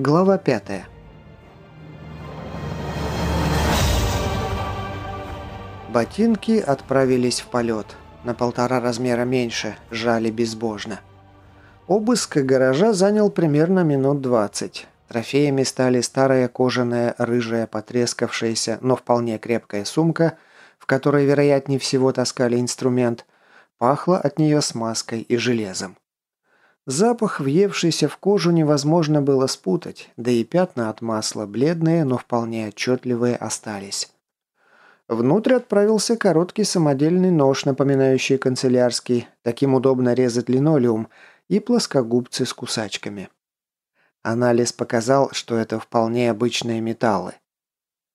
Глава 5. Ботинки отправились в полет. На полтора размера меньше, жали безбожно. Обыск гаража занял примерно минут 20. Трофеями стали старая кожаная, рыжая, потрескавшаяся, но вполне крепкая сумка, в которой, вероятнее всего, таскали инструмент. Пахло от нее смазкой и железом. Запах, въевшийся в кожу, невозможно было спутать, да и пятна от масла, бледные, но вполне отчетливые, остались. Внутрь отправился короткий самодельный нож, напоминающий канцелярский, таким удобно резать линолеум, и плоскогубцы с кусачками. Анализ показал, что это вполне обычные металлы.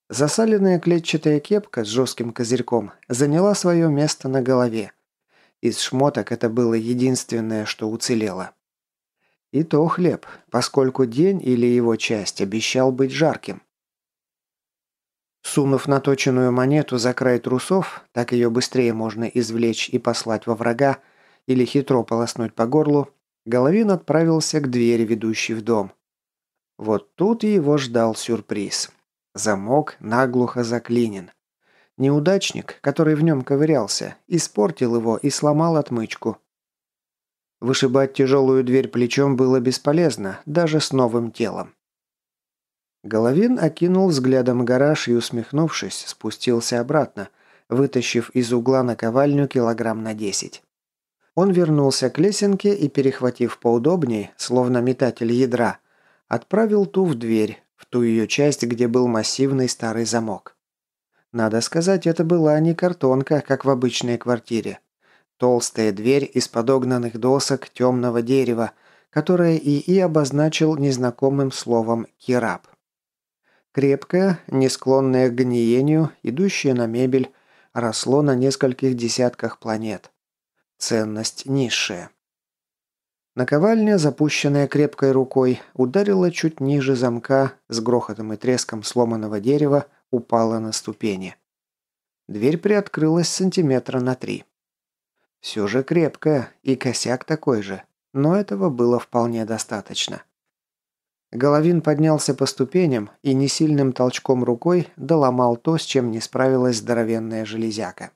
Засаленная клетчатая кепка с жестким козырьком заняла свое место на голове. Из шмоток это было единственное, что уцелело. И то хлеб, поскольку день или его часть обещал быть жарким. Сунув наточенную монету за край трусов, так ее быстрее можно извлечь и послать во врага, или хитро полоснуть по горлу, Головин отправился к двери, ведущей в дом. Вот тут его ждал сюрприз. Замок наглухо заклинен. Неудачник, который в нем ковырялся, испортил его и сломал отмычку. Вышибать тяжелую дверь плечом было бесполезно, даже с новым телом. Головин окинул взглядом гараж и, усмехнувшись, спустился обратно, вытащив из угла наковальню килограмм на десять. Он вернулся к лесенке и, перехватив поудобней, словно метатель ядра, отправил ту в дверь, в ту ее часть, где был массивный старый замок. Надо сказать, это была не картонка, как в обычной квартире. Толстая дверь из подогнанных досок темного дерева, которое ИИ обозначил незнакомым словом «кираб». Крепкое, не склонное к гниению, идущее на мебель, росло на нескольких десятках планет. Ценность низшая. Наковальня, запущенная крепкой рукой, ударила чуть ниже замка, с грохотом и треском сломанного дерева упала на ступени. Дверь приоткрылась сантиметра на три. Все же крепкая, и косяк такой же, но этого было вполне достаточно. Головин поднялся по ступеням и несильным толчком рукой доломал то, с чем не справилась здоровенная железяка.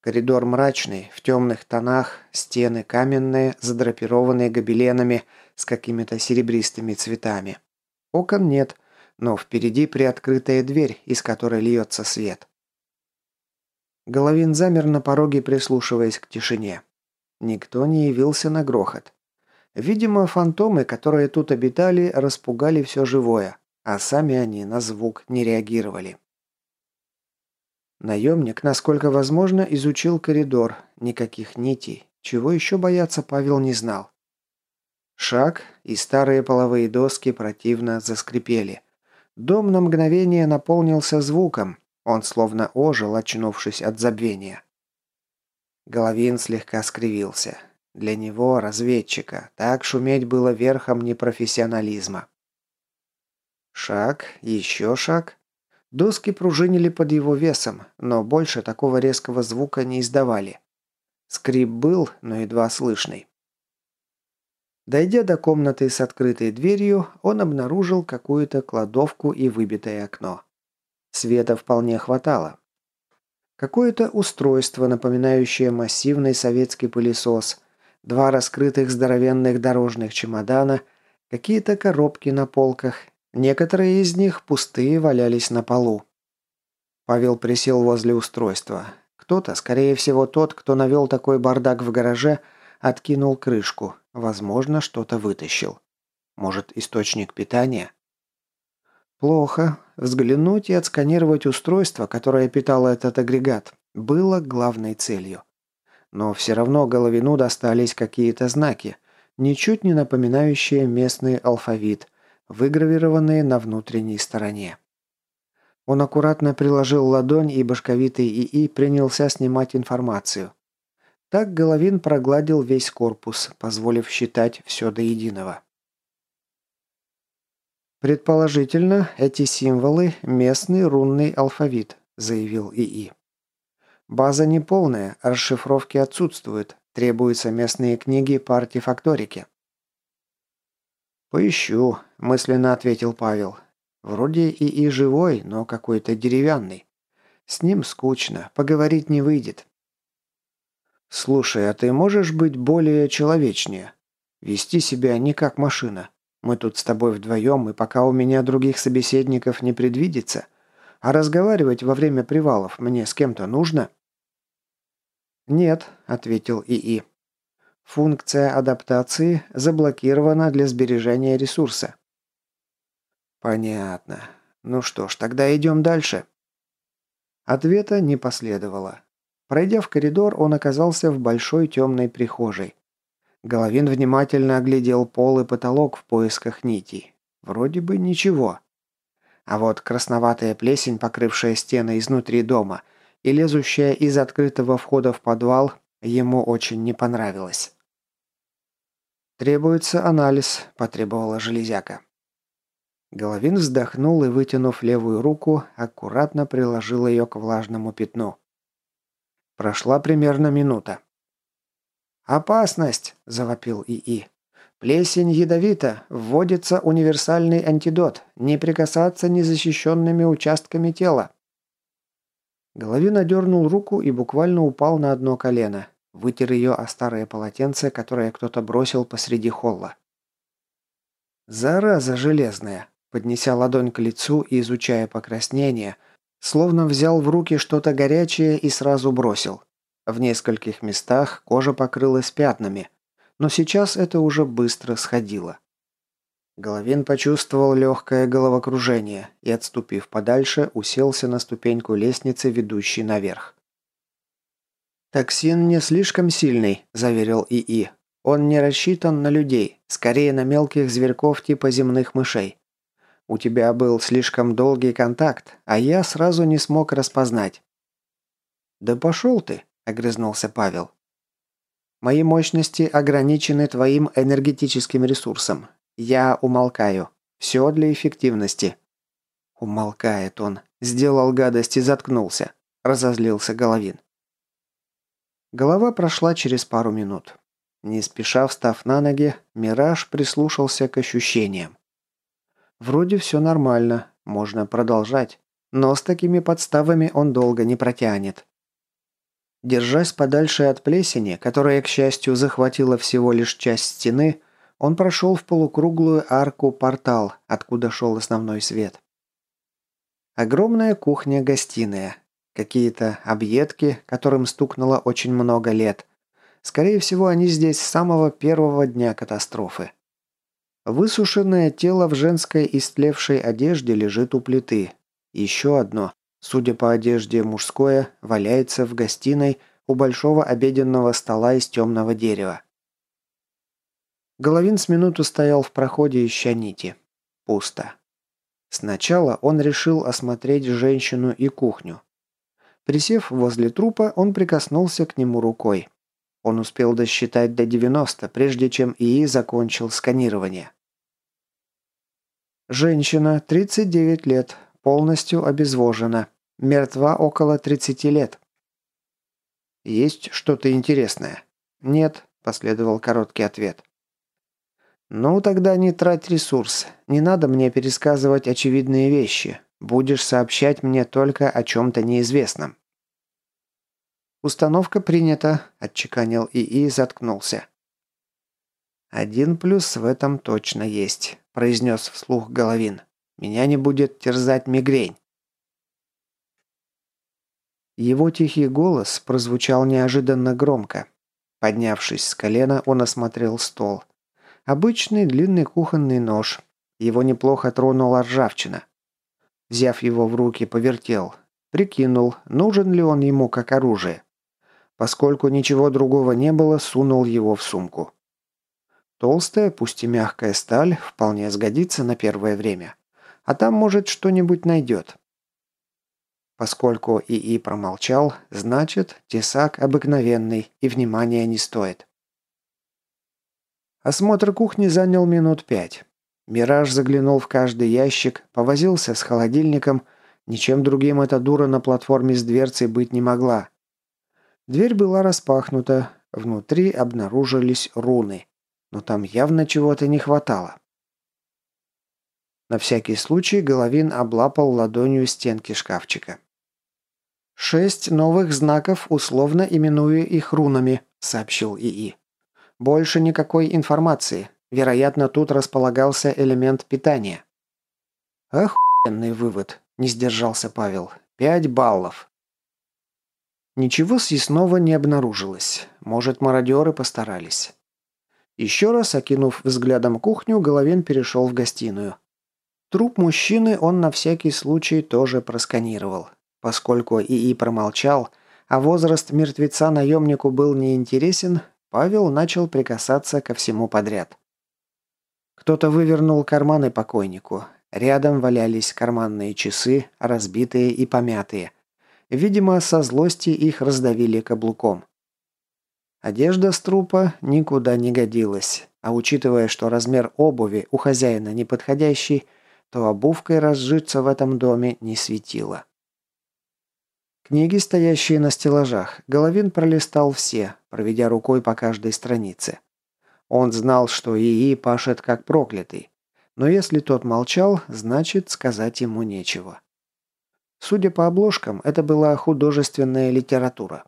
Коридор мрачный, в темных тонах, стены каменные, задрапированные гобеленами с какими-то серебристыми цветами. Окон нет, но впереди приоткрытая дверь, из которой льется свет. Головин замер на пороге, прислушиваясь к тишине. Никто не явился на грохот. Видимо, фантомы, которые тут обитали, распугали все живое, а сами они на звук не реагировали. Наемник, насколько возможно, изучил коридор. Никаких нитей. Чего еще бояться, Павел не знал. Шаг, и старые половые доски противно заскрипели. Дом на мгновение наполнился звуком, он словно ожил, очнувшись от забвения. Головин слегка скривился. Для него, разведчика, так шуметь было верхом непрофессионализма. Шаг, еще шаг. Доски пружинили под его весом, но больше такого резкого звука не издавали. Скрип был, но едва слышный. Дойдя до комнаты с открытой дверью, он обнаружил какую-то кладовку и выбитое окно. Света вполне хватало. Какое-то устройство, напоминающее массивный советский пылесос, два раскрытых здоровенных дорожных чемодана, какие-то коробки на полках, некоторые из них пустые валялись на полу. Павел присел возле устройства. Кто-то, скорее всего тот, кто навел такой бардак в гараже, откинул крышку, возможно, что-то вытащил. Может, источник питания? Плохо. Взглянуть и отсканировать устройство, которое питало этот агрегат, было главной целью. Но все равно Головину достались какие-то знаки, ничуть не напоминающие местный алфавит, выгравированные на внутренней стороне. Он аккуратно приложил ладонь, и башковитый ИИ принялся снимать информацию. Так Головин прогладил весь корпус, позволив считать все до единого. «Предположительно, эти символы – местный рунный алфавит», – заявил ИИ. «База неполная, расшифровки отсутствуют, требуются местные книги по артефакторике». «Поищу», – мысленно ответил Павел. «Вроде и и живой, но какой-то деревянный. С ним скучно, поговорить не выйдет». «Слушай, а ты можешь быть более человечнее? Вести себя не как машина. Мы тут с тобой вдвоем, и пока у меня других собеседников не предвидится. А разговаривать во время привалов мне с кем-то нужно?» «Нет», – ответил ИИ. «Функция адаптации заблокирована для сбережения ресурса». «Понятно. Ну что ж, тогда идем дальше». Ответа не последовало. Пройдя в коридор, он оказался в большой темной прихожей. Головин внимательно оглядел пол и потолок в поисках нитей. Вроде бы ничего. А вот красноватая плесень, покрывшая стены изнутри дома, и лезущая из открытого входа в подвал, ему очень не понравилась. «Требуется анализ», – потребовала железяка. Головин вздохнул и, вытянув левую руку, аккуратно приложил ее к влажному пятну. Прошла примерно минута. «Опасность!» – завопил ИИ. «Плесень ядовита. Вводится универсальный антидот. Не прикасаться незащищенными участками тела». Головин одернул руку и буквально упал на одно колено. Вытер ее о старое полотенце, которое кто-то бросил посреди холла. «Зараза железная!» Поднеся ладонь к лицу и изучая покраснение, словно взял в руки что-то горячее и сразу бросил. В нескольких местах кожа покрылась пятнами, но сейчас это уже быстро сходило. Головин почувствовал легкое головокружение и, отступив подальше, уселся на ступеньку лестницы, ведущей наверх. «Токсин не слишком сильный», – заверил ИИ. «Он не рассчитан на людей, скорее на мелких зверьков типа земных мышей. У тебя был слишком долгий контакт, а я сразу не смог распознать». «Да пошел ты», – огрызнулся Павел. «Мои мощности ограничены твоим энергетическим ресурсом. Я умолкаю. Все для эффективности». Умолкает он. Сделал гадость и заткнулся. Разозлился Головин. Голова прошла через пару минут. Не спеша встав на ноги, Мираж прислушался к ощущениям. Вроде все нормально, можно продолжать, но с такими подставами он долго не протянет. Держась подальше от плесени, которая, к счастью, захватила всего лишь часть стены, он прошел в полукруглую арку-портал, откуда шел основной свет. Огромная кухня-гостиная. Какие-то объедки, которым стукнуло очень много лет. Скорее всего, они здесь с самого первого дня катастрофы. Высушенное тело в женской истлевшей одежде лежит у плиты. Еще одно, судя по одежде мужское, валяется в гостиной у большого обеденного стола из темного дерева. Головин с минуту стоял в проходе, ища нити. Пусто. Сначала он решил осмотреть женщину и кухню. Присев возле трупа, он прикоснулся к нему рукой. Он успел досчитать до 90, прежде чем ИИ закончил сканирование. Женщина, 39 лет, полностью обезвожена. Мертва около 30 лет. Есть что-то интересное? Нет, последовал короткий ответ. Ну, тогда не трать ресурс. Не надо мне пересказывать очевидные вещи. Будешь сообщать мне только о чем-то неизвестном. «Установка принята», – отчеканил ИИ и заткнулся. «Один плюс в этом точно есть», – произнес вслух Головин. «Меня не будет терзать мигрень». Его тихий голос прозвучал неожиданно громко. Поднявшись с колена, он осмотрел стол. Обычный длинный кухонный нож. Его неплохо тронула ржавчина. Взяв его в руки, повертел. Прикинул, нужен ли он ему как оружие. Поскольку ничего другого не было, сунул его в сумку. Толстая, пусть и мягкая сталь вполне сгодится на первое время. А там, может, что-нибудь найдет. Поскольку ИИ промолчал, значит, тесак обыкновенный и внимания не стоит. Осмотр кухни занял минут пять. Мираж заглянул в каждый ящик, повозился с холодильником. Ничем другим эта дура на платформе с дверцей быть не могла. Дверь была распахнута, внутри обнаружились руны, но там явно чего-то не хватало. На всякий случай Головин облапал ладонью стенки шкафчика. «Шесть новых знаков, условно именую их рунами», — сообщил ИИ. «Больше никакой информации. Вероятно, тут располагался элемент питания». «Охуенный вывод», — не сдержался Павел. «Пять баллов». Ничего съестного не обнаружилось. Может, мародеры постарались. Еще раз окинув взглядом кухню, Головин перешел в гостиную. Труп мужчины он на всякий случай тоже просканировал. Поскольку ИИ промолчал, а возраст мертвеца наемнику был неинтересен, Павел начал прикасаться ко всему подряд. Кто-то вывернул карманы покойнику. Рядом валялись карманные часы, разбитые и помятые. Видимо, со злости их раздавили каблуком. Одежда с трупа никуда не годилась, а учитывая, что размер обуви у хозяина неподходящий, то обувкой разжиться в этом доме не светило. Книги, стоящие на стеллажах, Головин пролистал все, проведя рукой по каждой странице. Он знал, что ИИ пашет как проклятый, но если тот молчал, значит сказать ему нечего. Судя по обложкам, это была художественная литература.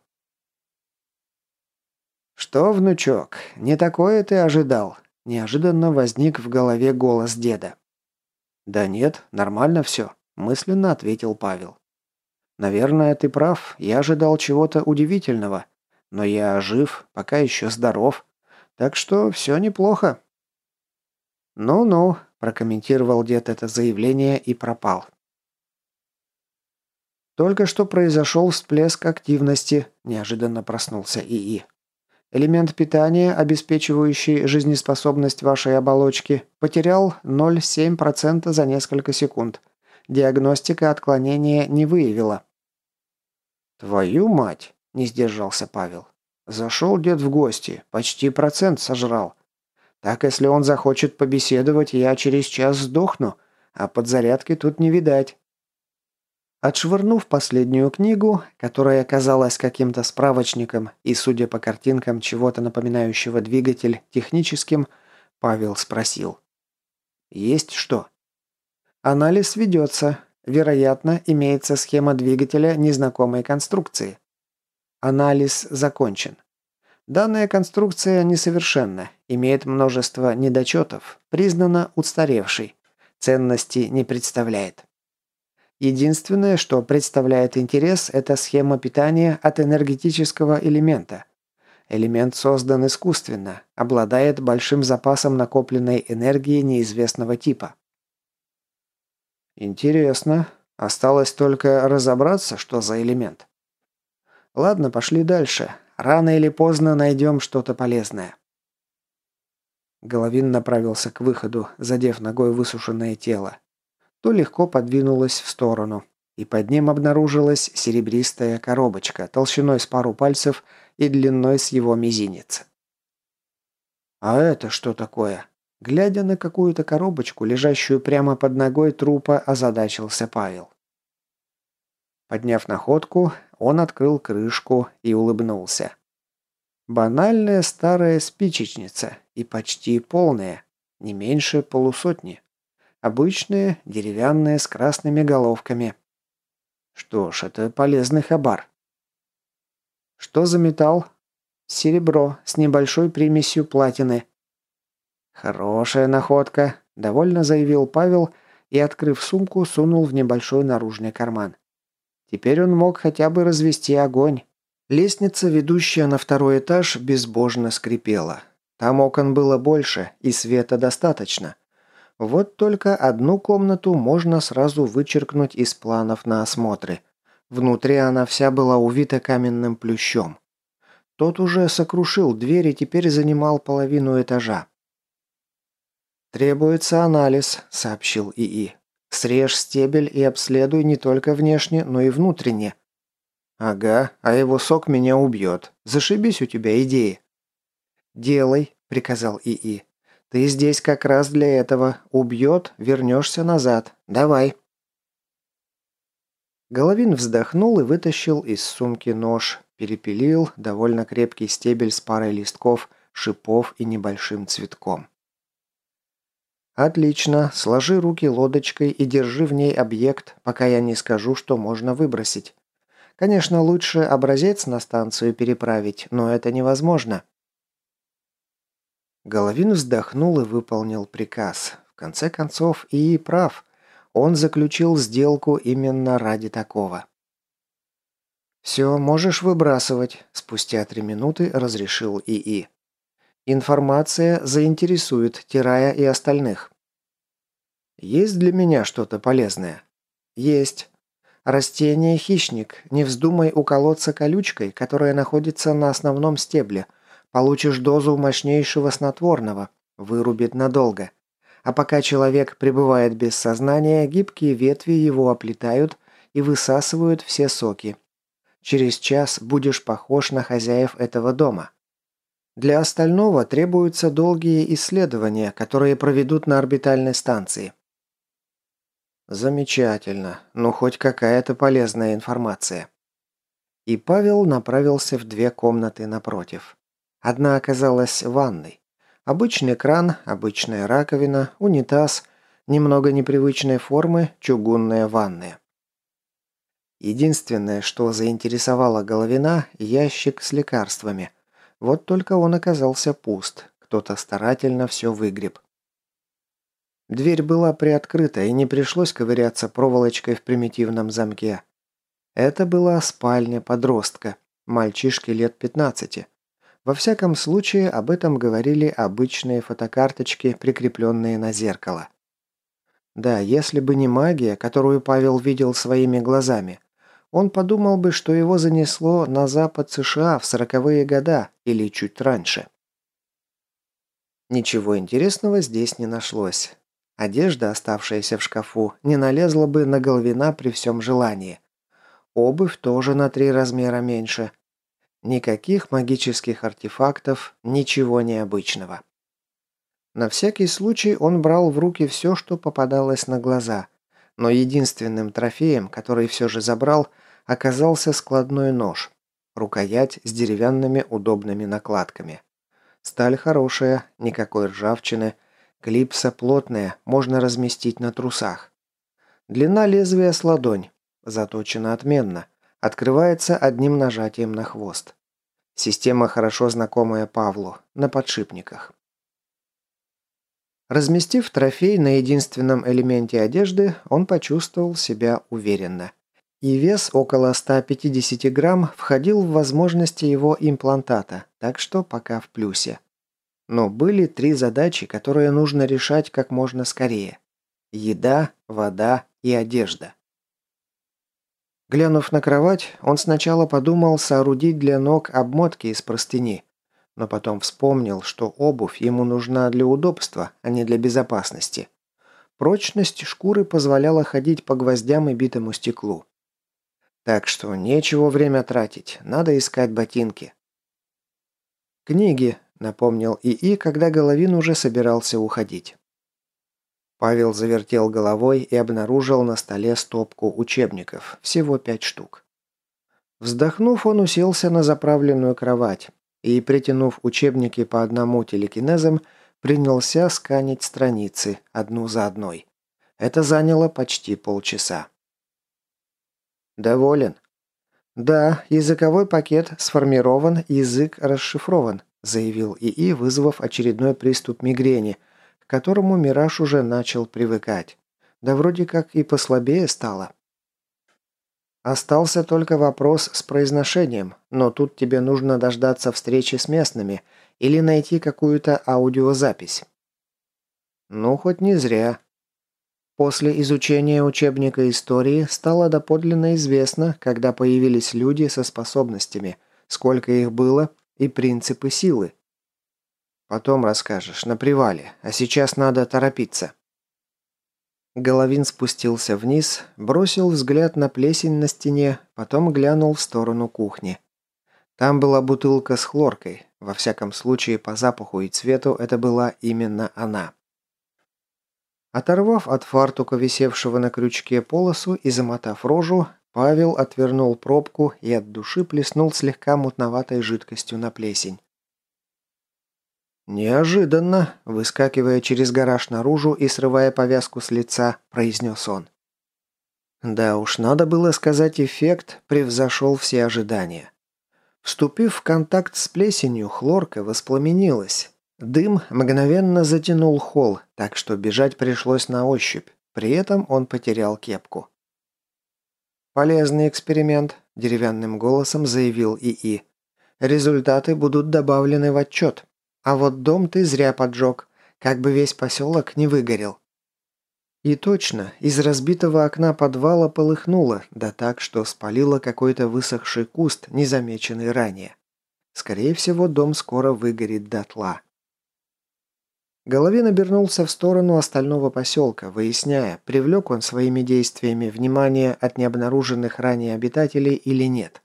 «Что, внучок, не такое ты ожидал?» Неожиданно возник в голове голос деда. «Да нет, нормально все», – мысленно ответил Павел. «Наверное, ты прав, я ожидал чего-то удивительного, но я жив, пока еще здоров, так что все неплохо». «Ну-ну», – прокомментировал дед это заявление и пропал. Только что произошел всплеск активности, неожиданно проснулся ИИ. Элемент питания, обеспечивающий жизнеспособность вашей оболочки, потерял 0,7% за несколько секунд. Диагностика отклонения не выявила. «Твою мать!» – не сдержался Павел. «Зашел дед в гости, почти процент сожрал. Так, если он захочет побеседовать, я через час сдохну, а подзарядки тут не видать». Отшвырнув последнюю книгу, которая оказалась каким-то справочником и, судя по картинкам, чего-то напоминающего двигатель техническим, Павел спросил. «Есть что?» «Анализ ведется. Вероятно, имеется схема двигателя незнакомой конструкции. Анализ закончен. Данная конструкция несовершенна, имеет множество недочетов, признана устаревшей, ценности не представляет. Единственное, что представляет интерес, это схема питания от энергетического элемента. Элемент создан искусственно, обладает большим запасом накопленной энергии неизвестного типа. Интересно. Осталось только разобраться, что за элемент. Ладно, пошли дальше. Рано или поздно найдем что-то полезное. Головин направился к выходу, задев ногой высушенное тело то легко подвинулась в сторону, и под ним обнаружилась серебристая коробочка толщиной с пару пальцев и длиной с его мизинец. «А это что такое?» Глядя на какую-то коробочку, лежащую прямо под ногой трупа, озадачился Павел. Подняв находку, он открыл крышку и улыбнулся. Банальная старая спичечница и почти полная, не меньше полусотни. Обычные, деревянные, с красными головками. Что ж, это полезный хабар. Что за металл? Серебро с небольшой примесью платины. Хорошая находка, довольно заявил Павел и, открыв сумку, сунул в небольшой наружный карман. Теперь он мог хотя бы развести огонь. Лестница, ведущая на второй этаж, безбожно скрипела. Там окон было больше, и света достаточно. Вот только одну комнату можно сразу вычеркнуть из планов на осмотры. Внутри она вся была увита каменным плющом. Тот уже сокрушил дверь и теперь занимал половину этажа. «Требуется анализ», — сообщил ИИ. «Срежь стебель и обследуй не только внешне, но и внутренне». «Ага, а его сок меня убьет. Зашибись у тебя идеи». «Делай», — приказал ИИ. Ты здесь как раз для этого. Убьет, вернешься назад. Давай». Головин вздохнул и вытащил из сумки нож. Перепилил довольно крепкий стебель с парой листков, шипов и небольшим цветком. «Отлично. Сложи руки лодочкой и держи в ней объект, пока я не скажу, что можно выбросить. Конечно, лучше образец на станцию переправить, но это невозможно». Головин вздохнул и выполнил приказ. В конце концов, и прав. Он заключил сделку именно ради такого. «Все, можешь выбрасывать», – спустя три минуты разрешил ИИ. «Информация заинтересует Тирая и остальных». «Есть для меня что-то полезное?» «Есть. Растение – хищник. Не вздумай уколоться колючкой, которая находится на основном стебле. Получишь дозу мощнейшего снотворного. Вырубит надолго. А пока человек пребывает без сознания, гибкие ветви его оплетают и высасывают все соки. Через час будешь похож на хозяев этого дома. Для остального требуются долгие исследования, которые проведут на орбитальной станции. Замечательно. Ну, хоть какая-то полезная информация. И Павел направился в две комнаты напротив. Одна оказалась ванной. Обычный кран, обычная раковина, унитаз, немного непривычной формы, чугунная ванная. Единственное, что заинтересовало Головина – ящик с лекарствами. Вот только он оказался пуст. Кто-то старательно все выгреб. Дверь была приоткрыта, и не пришлось ковыряться проволочкой в примитивном замке. Это была спальня подростка, мальчишки лет 15. Во всяком случае, об этом говорили обычные фотокарточки, прикрепленные на зеркало. Да, если бы не магия, которую Павел видел своими глазами, он подумал бы, что его занесло на запад США в сороковые года или чуть раньше. Ничего интересного здесь не нашлось. Одежда, оставшаяся в шкафу, не налезла бы на Головина при всем желании. Обувь тоже на три размера меньше. Никаких магических артефактов, ничего необычного. На всякий случай он брал в руки все, что попадалось на глаза, но единственным трофеем, который все же забрал – оказался складной нож. Рукоять с деревянными удобными накладками. Сталь хорошая, никакой ржавчины. Клипса плотная, можно разместить на трусах. Длина лезвия с ладонь. Заточена отменно. Открывается одним нажатием на хвост. Система хорошо знакомая Павлу, на подшипниках. Разместив трофей на единственном элементе одежды, он почувствовал себя уверенно и вес около 150 грамм входил в возможности его имплантата, так что пока в плюсе. Но были три задачи, которые нужно решать как можно скорее. Еда, вода и одежда. Глянув на кровать, он сначала подумал соорудить для ног обмотки из простыни, но потом вспомнил, что обувь ему нужна для удобства, а не для безопасности. Прочность шкуры позволяла ходить по гвоздям и битому стеклу. Так что нечего время тратить, надо искать ботинки. «Книги», — напомнил ИИ, когда Головин уже собирался уходить. Павел завертел головой и обнаружил на столе стопку учебников, всего пять штук. Вздохнув, он уселся на заправленную кровать и, притянув учебники по одному телекинезам, принялся сканить страницы одну за одной. Это заняло почти полчаса. «Доволен?» «Да, языковой пакет сформирован, язык расшифрован», заявил ИИ, вызвав очередной приступ мигрени, к которому Мираж уже начал привыкать. Да вроде как и послабее стало. Остался только вопрос с произношением, но тут тебе нужно дождаться встречи с местными или найти какую-то аудиозапись. Ну, хоть не зря. После изучения учебника истории стало доподлинно известно, когда появились люди со способностями, сколько их было и принципы силы. Потом расскажешь, на привале, а сейчас надо торопиться. Головин спустился вниз, бросил взгляд на плесень на стене, потом глянул в сторону кухни. Там была бутылка с хлоркой, во всяком случае по запаху и цвету это была именно она. Оторвав от фартука, висевшего на крючке полосу и замотав рожу, Павел отвернул пробку и от души плеснул слегка мутноватой жидкостью на плесень. «Неожиданно», – выскакивая через гараж наружу и срывая повязку с лица, произнес он. Да уж, надо было сказать, эффект превзошел все ожидания. Вступив в контакт с плесенью, хлорка воспламенилась. Дым мгновенно затянул холл, так что бежать пришлось на ощупь. При этом он потерял кепку. «Полезный эксперимент», – деревянным голосом заявил ИИ. «Результаты будут добавлены в отчет. А вот дом ты зря поджег, как бы весь поселок не выгорел». И точно, из разбитого окна подвала полыхнуло, да так, что спалило какой-то высохший куст, незамеченный ранее. Скорее всего, дом скоро выгорит дотла. Головин обернулся в сторону остального поселка, выясняя, привлек он своими действиями внимание от необнаруженных ранее обитателей или нет.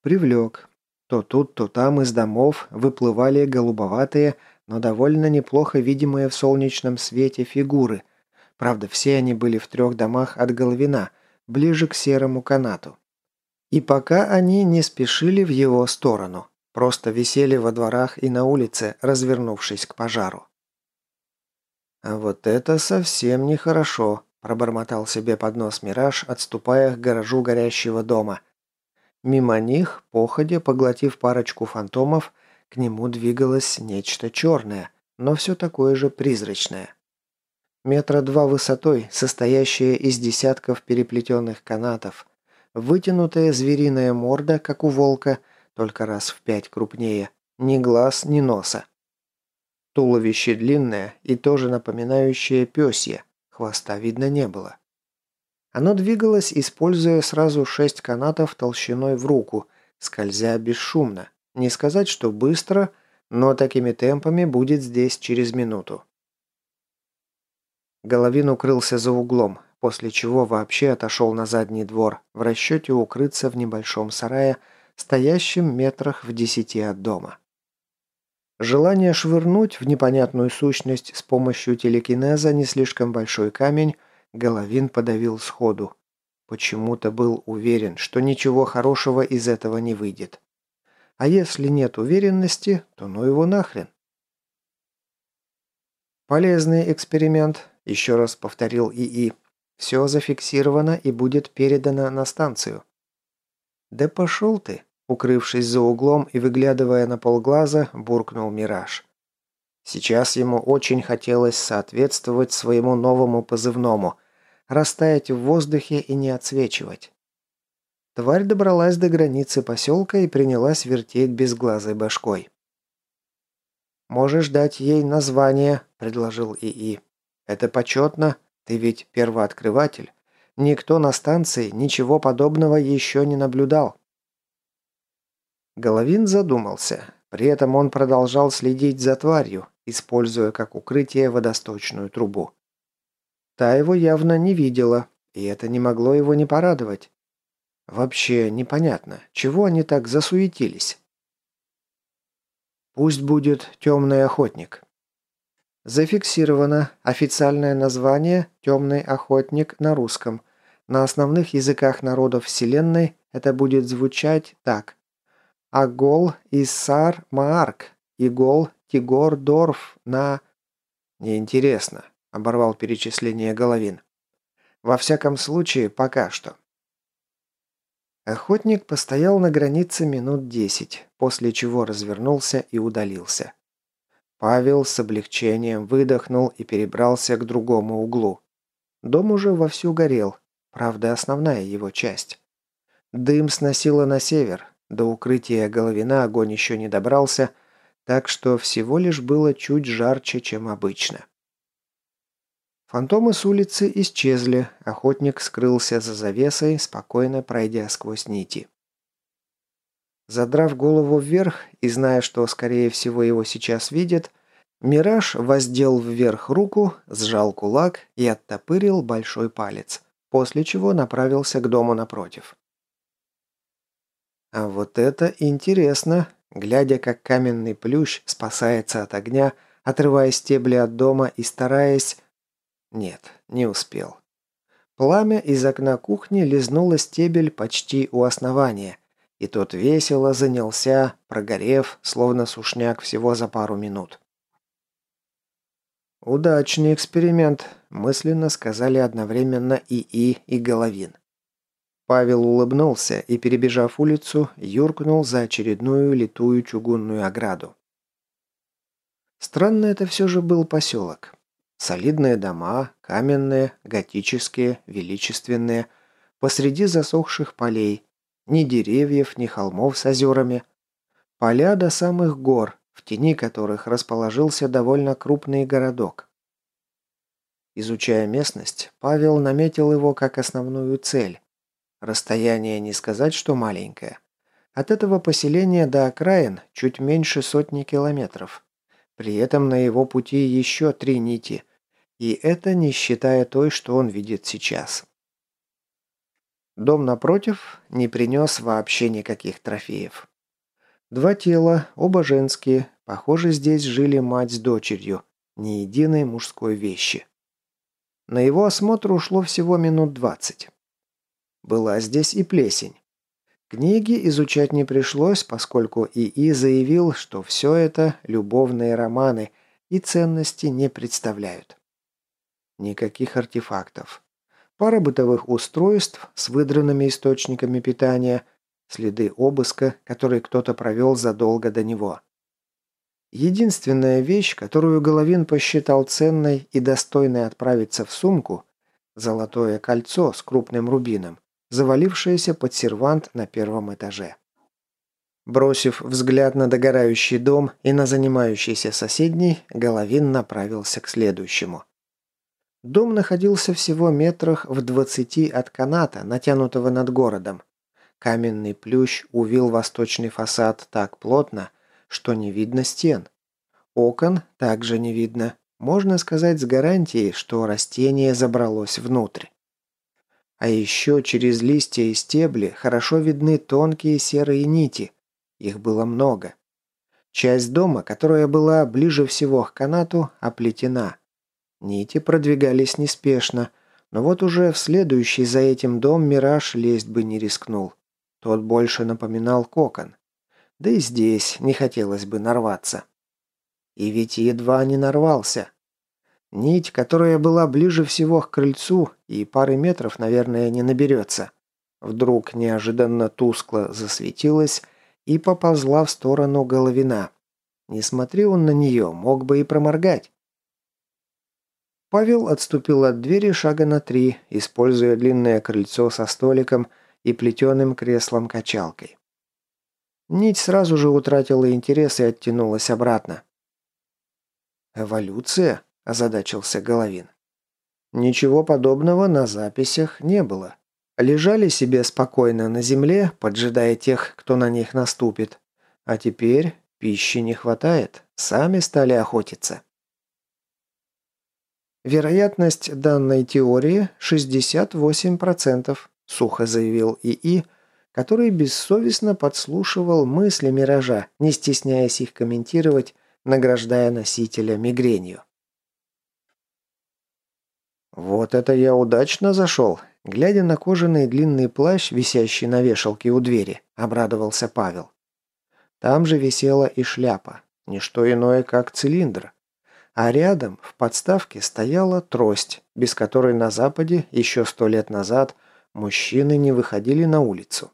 Привлек. То тут, то там из домов выплывали голубоватые, но довольно неплохо видимые в солнечном свете фигуры – Правда, все они были в трех домах от Головина, ближе к серому канату. И пока они не спешили в его сторону, просто висели во дворах и на улице, развернувшись к пожару. «А вот это совсем нехорошо», – пробормотал себе под нос Мираж, отступая к гаражу горящего дома. Мимо них, походя, поглотив парочку фантомов, к нему двигалось нечто черное, но все такое же призрачное. Метра два высотой, состоящая из десятков переплетенных канатов. Вытянутая звериная морда, как у волка, только раз в пять крупнее. Ни глаз, ни носа. Туловище длинное и тоже напоминающее пёсье. Хвоста видно не было. Оно двигалось, используя сразу шесть канатов толщиной в руку, скользя бесшумно. Не сказать, что быстро, но такими темпами будет здесь через минуту. Головин укрылся за углом, после чего вообще отошел на задний двор, в расчете укрыться в небольшом сарае, стоящем метрах в десяти от дома. Желание швырнуть в непонятную сущность с помощью телекинеза не слишком большой камень Головин подавил сходу. Почему-то был уверен, что ничего хорошего из этого не выйдет. А если нет уверенности, то ну его нахрен. Полезный эксперимент, еще раз повторил ИИ. Все зафиксировано и будет передано на станцию. Да пошел ты, укрывшись за углом и выглядывая на полглаза, буркнул Мираж. Сейчас ему очень хотелось соответствовать своему новому позывному, растаять в воздухе и не отсвечивать. Тварь добралась до границы поселка и принялась вертеть безглазой башкой. «Можешь дать ей название», – предложил ИИ. Это почетно, ты ведь первооткрыватель. Никто на станции ничего подобного еще не наблюдал. Головин задумался. При этом он продолжал следить за тварью, используя как укрытие водосточную трубу. Та его явно не видела, и это не могло его не порадовать. Вообще непонятно, чего они так засуетились. Пусть будет темный охотник. Зафиксировано официальное название «Темный охотник» на русском. На основных языках народов Вселенной это будет звучать так. Агол Иссар Маарк. Игол Тигор Дорф на... Неинтересно, оборвал перечисление Головин. Во всяком случае, пока что. Охотник постоял на границе минут десять, после чего развернулся и удалился. Павел с облегчением выдохнул и перебрался к другому углу. Дом уже вовсю горел, правда, основная его часть. Дым сносило на север, до укрытия Головина огонь еще не добрался, так что всего лишь было чуть жарче, чем обычно. Фантомы с улицы исчезли, охотник скрылся за завесой, спокойно пройдя сквозь нити. Задрав голову вверх и зная, что, скорее всего, его сейчас видят, Мираж воздел вверх руку, сжал кулак и оттопырил большой палец, после чего направился к дому напротив. А вот это интересно, глядя, как каменный плющ спасается от огня, отрывая стебли от дома и стараясь... Нет, не успел. Пламя из окна кухни лизнуло стебель почти у основания – и тот весело занялся, прогорев, словно сушняк всего за пару минут. «Удачный эксперимент», – мысленно сказали одновременно ИИ и Головин. Павел улыбнулся и, перебежав улицу, юркнул за очередную литую чугунную ограду. Странно это все же был поселок. Солидные дома, каменные, готические, величественные, посреди засохших полей, ни деревьев, ни холмов с озерами. Поля до самых гор, в тени которых расположился довольно крупный городок. Изучая местность, Павел наметил его как основную цель. Расстояние не сказать, что маленькое. От этого поселения до окраин чуть меньше сотни километров. При этом на его пути еще три нити. И это не считая той, что он видит сейчас. Дом напротив не принес вообще никаких трофеев. Два тела, оба женские. Похоже, здесь жили мать с дочерью. Ни единой мужской вещи. На его осмотр ушло всего минут двадцать. Была здесь и плесень. Книги изучать не пришлось, поскольку ИИ заявил, что все это любовные романы и ценности не представляют. Никаких артефактов. Пара бытовых устройств с выдранными источниками питания, следы обыска, который кто-то провел задолго до него. Единственная вещь, которую Головин посчитал ценной и достойной отправиться в сумку – золотое кольцо с крупным рубином, завалившееся под сервант на первом этаже. Бросив взгляд на догорающий дом и на занимающийся соседний, Головин направился к следующему. Дом находился всего метрах в двадцати от каната, натянутого над городом. Каменный плющ увил восточный фасад так плотно, что не видно стен. Окон также не видно. Можно сказать с гарантией, что растение забралось внутрь. А еще через листья и стебли хорошо видны тонкие серые нити. Их было много. Часть дома, которая была ближе всего к канату, оплетена. Нити продвигались неспешно, но вот уже в следующий за этим дом Мираж лезть бы не рискнул. Тот больше напоминал кокон. Да и здесь не хотелось бы нарваться. И ведь едва не нарвался. Нить, которая была ближе всего к крыльцу и пары метров, наверное, не наберется, вдруг неожиданно тускло засветилась и поползла в сторону Головина. Не смотри он на нее, мог бы и проморгать. Павел отступил от двери шага на три, используя длинное крыльцо со столиком и плетеным креслом-качалкой. Нить сразу же утратила интерес и оттянулась обратно. «Эволюция?» – озадачился Головин. Ничего подобного на записях не было. Лежали себе спокойно на земле, поджидая тех, кто на них наступит. А теперь пищи не хватает, сами стали охотиться. Вероятность данной теории 68%, сухо заявил ИИ, который бессовестно подслушивал мысли Миража, не стесняясь их комментировать, награждая носителя мигренью. «Вот это я удачно зашел!» Глядя на кожаный длинный плащ, висящий на вешалке у двери, обрадовался Павел. Там же висела и шляпа, не что иное, как цилиндр, а рядом, в подставке, стояла трость, без которой на Западе еще сто лет назад мужчины не выходили на улицу.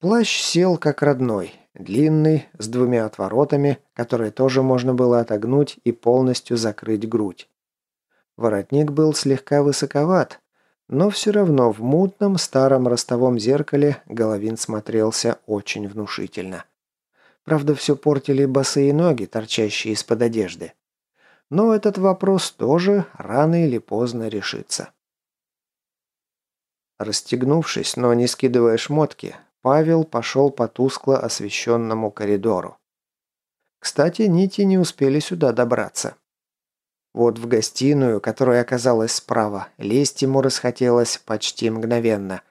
Плащ сел как родной, длинный, с двумя отворотами, которые тоже можно было отогнуть и полностью закрыть грудь. Воротник был слегка высоковат, но все равно в мутном старом ростовом зеркале Головин смотрелся очень внушительно. Правда, все портили босые ноги, торчащие из-под одежды. Но этот вопрос тоже рано или поздно решится. Расстегнувшись, но не скидывая шмотки, Павел пошел по тускло освещенному коридору. Кстати, нити не успели сюда добраться. Вот в гостиную, которая оказалась справа, лезть ему расхотелось почти мгновенно,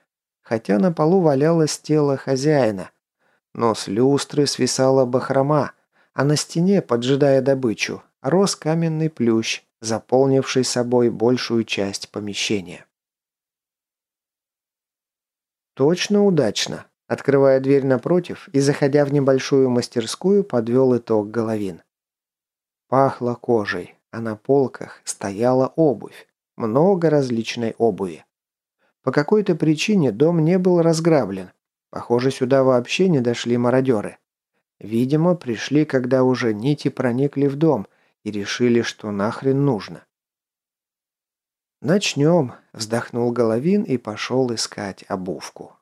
хотя на полу валялось тело хозяина, но с люстры свисала бахрома, а на стене, поджидая добычу, рос каменный плющ, заполнивший собой большую часть помещения. Точно удачно. Открывая дверь напротив и заходя в небольшую мастерскую, подвел итог Головин. Пахло кожей, а на полках стояла обувь. Много различной обуви. По какой-то причине дом не был разграблен. Похоже, сюда вообще не дошли мародеры. Видимо, пришли, когда уже нити проникли в дом и решили, что нахрен нужно. «Начнем», – вздохнул Головин и пошел искать обувку.